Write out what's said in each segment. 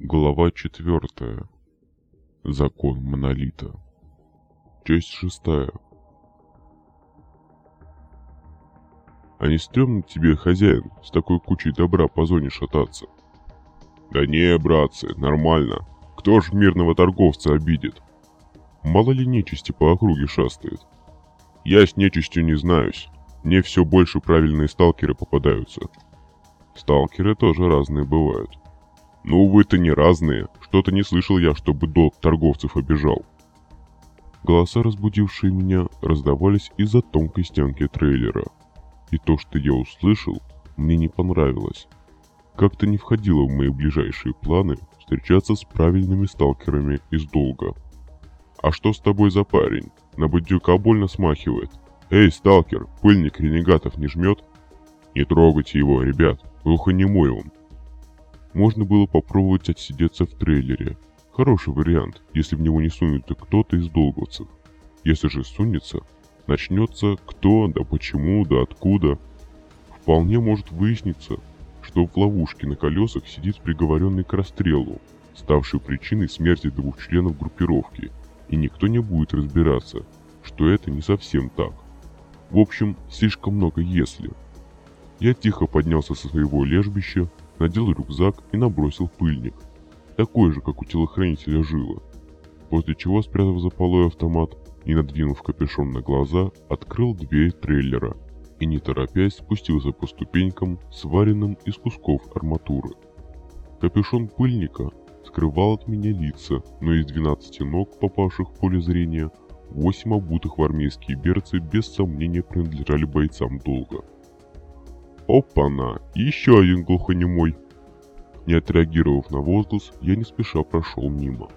Глава четвертая. Закон Монолита. Часть шестая. А не стрёмно тебе, хозяин, с такой кучей добра по зоне шататься? Да не, братцы, нормально. Кто ж мирного торговца обидит? Мало ли нечисти по округе шастает. Я с нечистью не знаюсь. Мне все больше правильные сталкеры попадаются. Сталкеры тоже разные бывают. Ну, вы-то не разные. Что-то не слышал я, чтобы долг торговцев обижал. Голоса, разбудившие меня, раздавались из-за тонкой стенки трейлера. И то, что я услышал, мне не понравилось. Как-то не входило в мои ближайшие планы встречаться с правильными сталкерами из долга. «А что с тобой за парень? На бандюка больно смахивает. Эй, сталкер, пыльник ренегатов не жмет?» «Не трогайте его, ребят, глухонемой он», можно было попробовать отсидеться в трейлере. Хороший вариант, если в него не сунется кто-то из долговцев. Если же сунется, начнется кто, да почему, да откуда. Вполне может выясниться, что в ловушке на колесах сидит приговоренный к расстрелу, ставший причиной смерти двух членов группировки, и никто не будет разбираться, что это не совсем так. В общем, слишком много «если». Я тихо поднялся со своего лежбища, надел рюкзак и набросил пыльник, такой же, как у телохранителя жила, после чего, спрятав за полой автомат и надвинув капюшон на глаза, открыл дверь трейлера и, не торопясь, спустился по ступенькам, сваренным из кусков арматуры. Капюшон пыльника скрывал от меня лица, но из 12 ног, попавших в поле зрения, 8 обутых в армейские берцы без сомнения принадлежали бойцам долга. Опа-на, еще один глухонемой. Не отреагировав на возглас, я не спеша прошел мимо.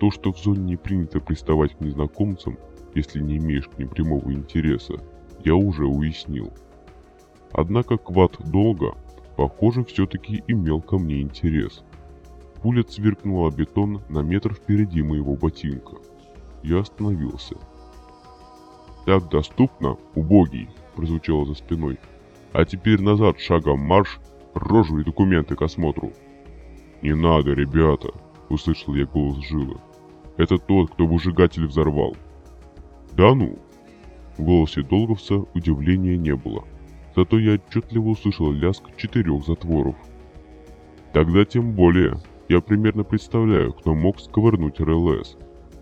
То, что в зоне не принято приставать к незнакомцам, если не имеешь к ним прямого интереса, я уже уяснил. Однако Квад долго, похоже, все-таки имел ко мне интерес. Пуля цвиркнула бетон на метр впереди моего ботинка. Я остановился. «Так доступно, убогий!» – прозвучало за спиной – а теперь назад шагом марш, рожу и документы к осмотру. «Не надо, ребята!» — услышал я голос Жилы. «Это тот, кто выжигатель взорвал». «Да ну!» В голосе Долговца удивления не было. Зато я отчетливо услышал лязг четырех затворов. «Тогда тем более. Я примерно представляю, кто мог сковырнуть РЛС.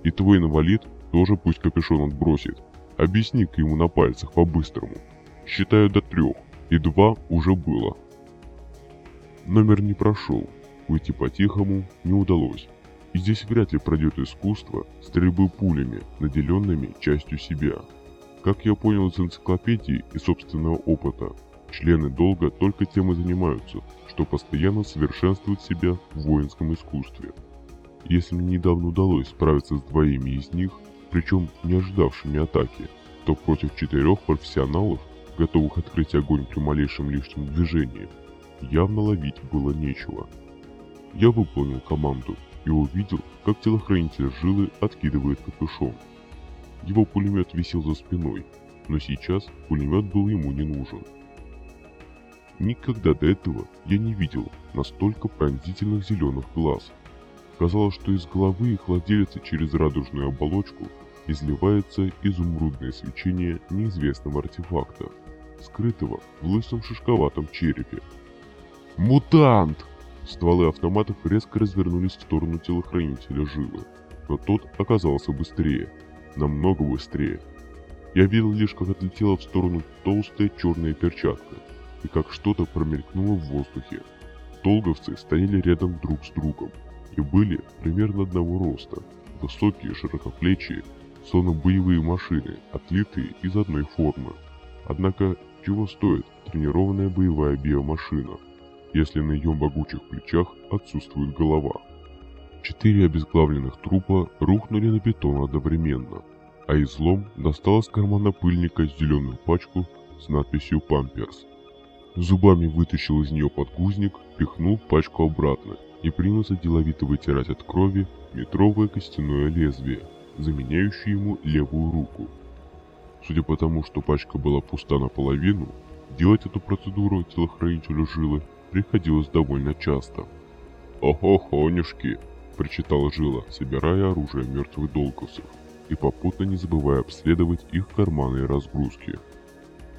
И твой инвалид тоже пусть капюшон отбросит. Объясни-ка ему на пальцах по-быстрому. Считаю до трех и два уже было. Номер не прошел, уйти по-тихому не удалось. И здесь вряд ли пройдет искусство стрельбы пулями, наделенными частью себя. Как я понял из энциклопедии и собственного опыта, члены долга только тем и занимаются, что постоянно совершенствуют себя в воинском искусстве. Если мне недавно удалось справиться с двоими из них, причем не ожидавшими атаки, то против четырех профессионалов готовых открыть огонь при малейшем лишнем движении, явно ловить было нечего. Я выполнил команду и увидел, как телохранитель жилы откидывает капюшон. Его пулемет висел за спиной, но сейчас пулемет был ему не нужен. Никогда до этого я не видел настолько пронзительных зеленых глаз. Казалось, что из головы их владельца через радужную оболочку изливается изумрудное свечение неизвестного артефакта скрытого в лысом шишковатом черепе. «Мутант!» Стволы автоматов резко развернулись в сторону телохранителя жилы, но тот оказался быстрее, намного быстрее. Я видел лишь, как отлетела в сторону толстая черная перчатка, и как что-то промелькнуло в воздухе. Толговцы стояли рядом друг с другом и были примерно одного роста, высокие, широкоплечие, словно боевые машины, отлитые из одной формы. Однако чего стоит тренированная боевая биомашина, если на ее могучих плечах отсутствует голова? Четыре обезглавленных трупа рухнули на бетон одновременно, а излом достал из кармана пыльника зеленую пачку с надписью «Памперс». Зубами вытащил из нее подгузник, пихнул пачку обратно и принялся деловито вытирать от крови метровое костяное лезвие, заменяющее ему левую руку – Судя по тому, что пачка была пуста наполовину, делать эту процедуру телохранителю жилы приходилось довольно часто. «Охо-хонюшки!» – прочитал Жила, собирая оружие мертвых долговцев и попутно не забывая обследовать их карманы и разгрузки.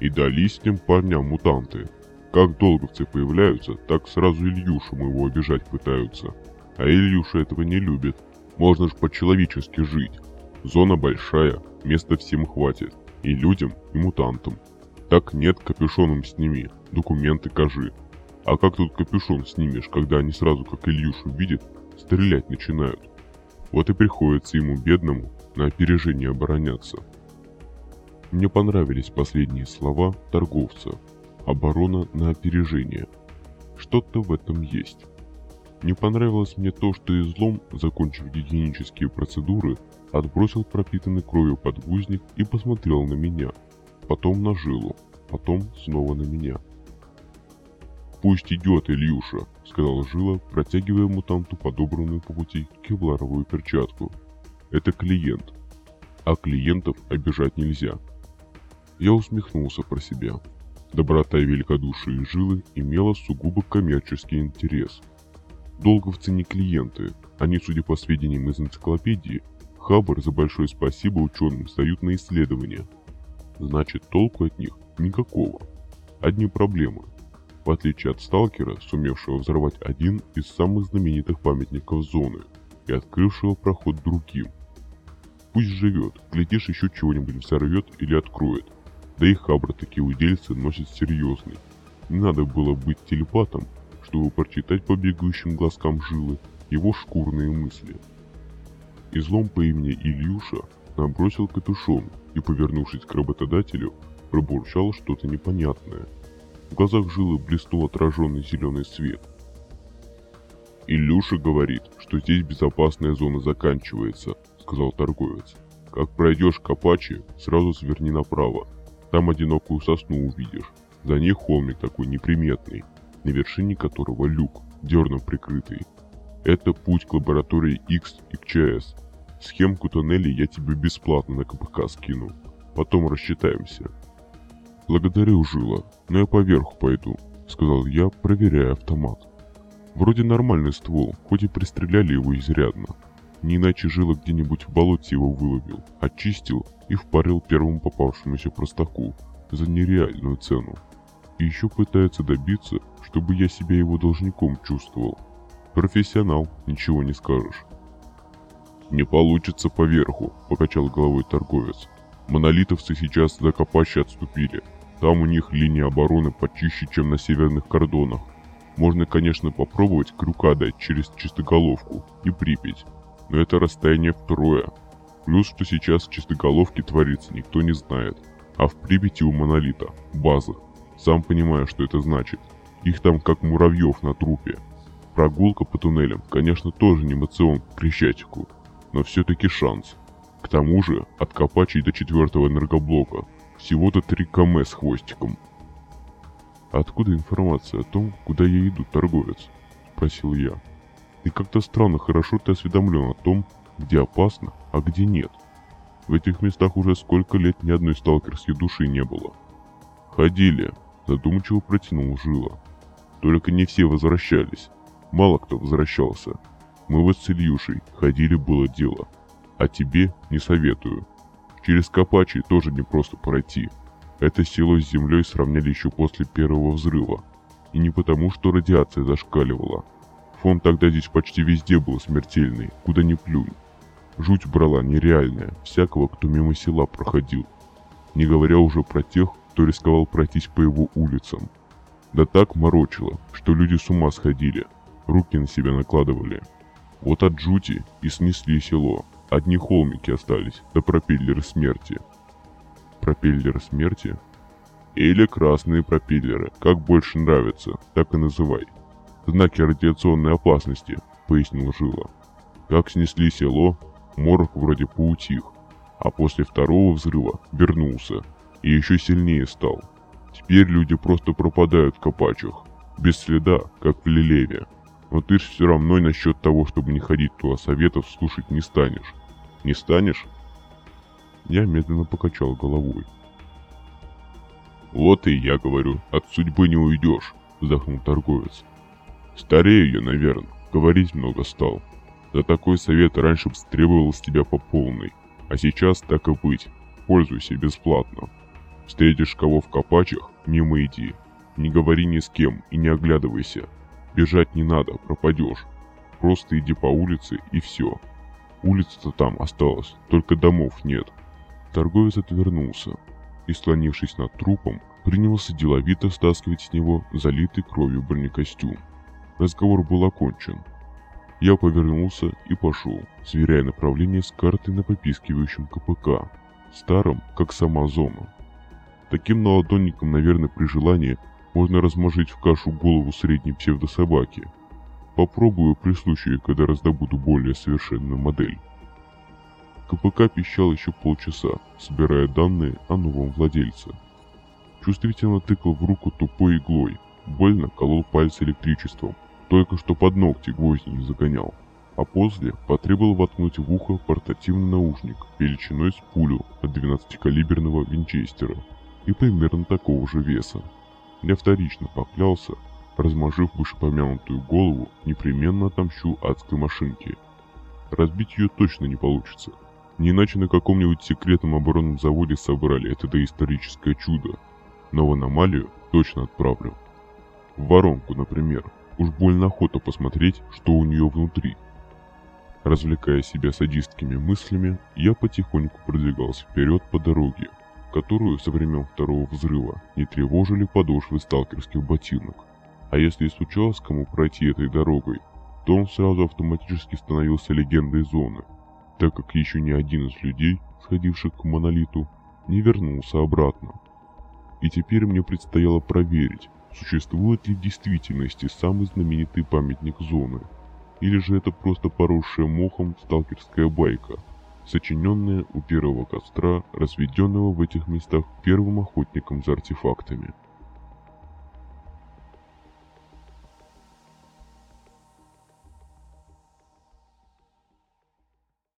И дались тем парням мутанты. Как долговцы появляются, так сразу Ильюшу моего обижать пытаются. А Ильюша этого не любит. Можно ж по-человечески жить. Зона большая, места всем хватит. И людям, и мутантам. Так нет, капюшоном сними, документы кажи. А как тут капюшон снимешь, когда они сразу, как Ильюшу видят, стрелять начинают? Вот и приходится ему, бедному, на опережение обороняться. Мне понравились последние слова торговца. Оборона на опережение. Что-то в этом есть. Не понравилось мне то, что излом, закончив гигиенические процедуры, отбросил пропитанный кровью подгузник и посмотрел на меня. Потом на жилу, потом снова на меня. «Пусть идет, Ильюша», — сказал Жила, протягивая мутанту подобранную по пути кевларовую перчатку. «Это клиент, а клиентов обижать нельзя». Я усмехнулся про себя. Доброта и великодушие Жилы имела сугубо коммерческий интерес. Долговцы не клиенты, они, судя по сведениям из энциклопедии, Хабр за большое спасибо ученым сдают на исследования. Значит, толку от них никакого. Одни проблемы – в отличие от сталкера, сумевшего взорвать один из самых знаменитых памятников зоны и открывшего проход другим. Пусть живет, глядишь еще чего-нибудь взорвет или откроет. Да и хабра такие удельцы носят серьезный. Не надо было быть телепатом, чтобы прочитать по бегающим глазкам жилы его шкурные мысли. Излом по имени Ильюша набросил капюшон и, повернувшись к работодателю, пробурчал что-то непонятное – в глазах жилы блеснул отраженный зеленый свет. «Илюша говорит, что здесь безопасная зона заканчивается», — сказал торговец. «Как пройдешь к Апачи, сразу сверни направо. Там одинокую сосну увидишь. За ней холмик такой неприметный, на вершине которого люк, дерном прикрытый. Это путь к лаборатории X и к ЧС. Схемку тоннелей я тебе бесплатно на КПК скину. Потом рассчитаемся. «Благодарю, Жила, но я поверху пойду», — сказал я, проверяя автомат. Вроде нормальный ствол, хоть и пристреляли его изрядно. Не иначе Жила где-нибудь в болоте его выловил, очистил и впарил первому попавшемуся простаку за нереальную цену. И еще пытается добиться, чтобы я себя его должником чувствовал. Профессионал, ничего не скажешь. «Не получится поверху», — покачал головой торговец. «Монолитовцы сейчас за Копачи отступили. Там у них линия обороны почище, чем на северных кордонах. Можно, конечно, попробовать крюка дать через Чистоголовку и Припять, но это расстояние втрое. Плюс, что сейчас в Чистоголовке творится, никто не знает. А в Припяти у Монолита – база. Сам понимаю, что это значит. Их там как муравьев на трупе. Прогулка по туннелям, конечно, тоже не мацион к Крещатику, но все-таки шанс. К тому же, от Копачей до четвертого энергоблока всего-то 3 км с хвостиком. «Откуда информация о том, куда я иду, торговец?» – спросил я. «И как-то странно хорошо ты осведомлен о том, где опасно, а где нет. В этих местах уже сколько лет ни одной сталкерской души не было». «Ходили», – задумчиво протянул Жила. «Только не все возвращались. Мало кто возвращался. Мы вот с Ильюшей ходили было дело. А тебе не советую. Через Капачи тоже не просто пройти. Это село с землей сравняли еще после первого взрыва. И не потому, что радиация зашкаливала. Фон тогда здесь почти везде был смертельный, куда ни плюнь. Жуть брала нереальная, всякого, кто мимо села проходил. Не говоря уже про тех, кто рисковал пройтись по его улицам. Да так морочило, что люди с ума сходили, руки на себя накладывали. Вот от жути и снесли село. Одни холмики остались, да пропеллеры смерти. Пропеллеры смерти? Или красные пропеллеры, как больше нравится, так и называй. Знаки радиационной опасности, пояснил Жила. Как снесли село, морок вроде поутих, а после второго взрыва вернулся и еще сильнее стал. Теперь люди просто пропадают в копачах, без следа, как в Лилеве. Но ты ж все равно насчет того, чтобы не ходить туда советов, слушать не станешь. Не станешь? Я медленно покачал головой. Вот и я говорю, от судьбы не уйдешь, вздохнул торговец. Старею я, наверное, Говорить много стал. За такой совет раньше бы стребовал с тебя по полной. А сейчас так и быть. Пользуйся бесплатно. Встретишь кого в копачах, мимо иди. Не говори ни с кем и не оглядывайся. Бежать не надо, пропадешь. Просто иди по улице и все. Улица-то там осталась, только домов нет. Торговец отвернулся и, склонившись над трупом, принялся деловито стаскивать с него залитый кровью бронекостюм. Разговор был окончен. Я повернулся и пошел, сверяя направление с картой на попискивающем КПК, старом, как сама зона. Таким наладонником, наверное, при желании можно размажить в кашу голову средней псевдособаки. Попробую при случае, когда раздобуду более совершенную модель. КПК пищал еще полчаса, собирая данные о новом владельце. Чувствительно тыкал в руку тупой иглой, больно колол пальцы электричеством, только что под ногти гвозди не загонял. А после потребовал воткнуть в ухо портативный наушник величиной с пулю от 12-калиберного винчестера и примерно такого же веса. Я вторично поклялся, размажив вышепомянутую голову, непременно отомщу адской машинке. Разбить ее точно не получится. Не иначе на каком-нибудь секретном оборонном заводе собрали это доисторическое чудо. Но в аномалию точно отправлю. В воронку, например. Уж больно охота посмотреть, что у нее внутри. Развлекая себя садистскими мыслями, я потихоньку продвигался вперед по дороге, которую со времен второго взрыва не тревожили подошвы сталкерских ботинок. А если и случалось кому пройти этой дорогой, то он сразу автоматически становился легендой зоны, так как еще ни один из людей, сходивших к монолиту, не вернулся обратно. И теперь мне предстояло проверить, существует ли в действительности самый знаменитый памятник зоны, или же это просто поросшая мохом сталкерская байка, сочиненная у первого костра, разведенного в этих местах первым охотником за артефактами.